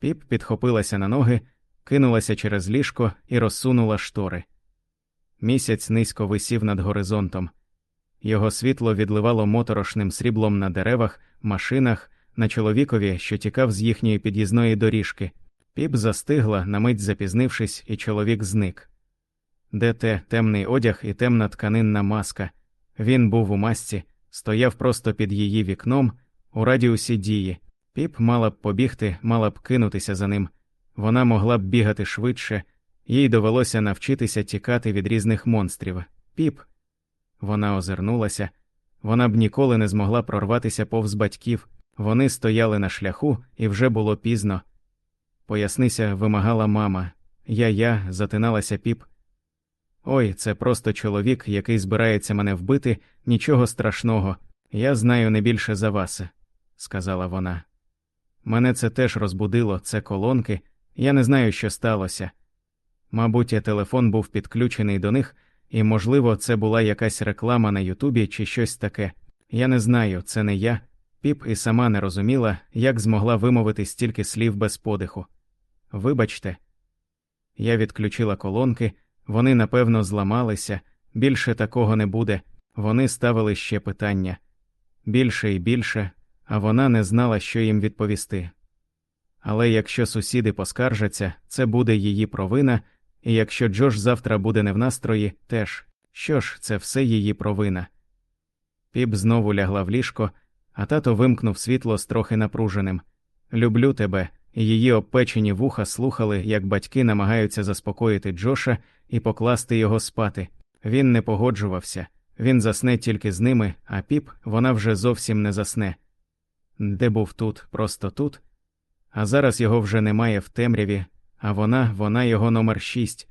Піп підхопилася на ноги, кинулася через ліжко і розсунула штори. Місяць низько висів над горизонтом. Його світло відливало моторошним сріблом на деревах, машинах, на чоловікові, що тікав з їхньої під'їзної доріжки. Піп застигла, на мить запізнившись, і чоловік зник. Де те темний одяг і темна тканинна маска. Він був у масці, стояв просто під її вікном, у радіусі дії. Піп мала б побігти, мала б кинутися за ним. Вона могла б бігати швидше, їй довелося навчитися тікати від різних монстрів. Піп. Вона озирнулася. Вона б ніколи не змогла прорватися повз батьків. Вони стояли на шляху, і вже було пізно. Пояснися, вимагала мама. Я я затиналася піп. Ой, це просто чоловік, який збирається мене вбити, нічого страшного. Я знаю не більше за вас, сказала вона. Мене це теж розбудило, це колонки, я не знаю, що сталося. Мабуть, телефон був підключений до них, і, можливо, це була якась реклама на Ютубі чи щось таке. Я не знаю, це не я. Піп і сама не розуміла, як змогла вимовити стільки слів без подиху. Вибачте, я відключила колонки, вони напевно зламалися, більше такого не буде. Вони ставили ще питання більше і більше, а вона не знала, що їм відповісти. Але якщо сусіди поскаржаться, це буде її провина, і якщо Джош завтра буде не в настрої, теж що ж, це все її провина. Піп знову лягла в ліжко, а тато вимкнув світло з трохи напруженим. Люблю тебе, її обпечені вуха слухали, як батьки намагаються заспокоїти Джоша і покласти його спати. Він не погоджувався, він засне тільки з ними, а піп вона вже зовсім не засне. Де був тут, просто тут. А зараз його вже немає в темряві, а вона, вона його номер шість,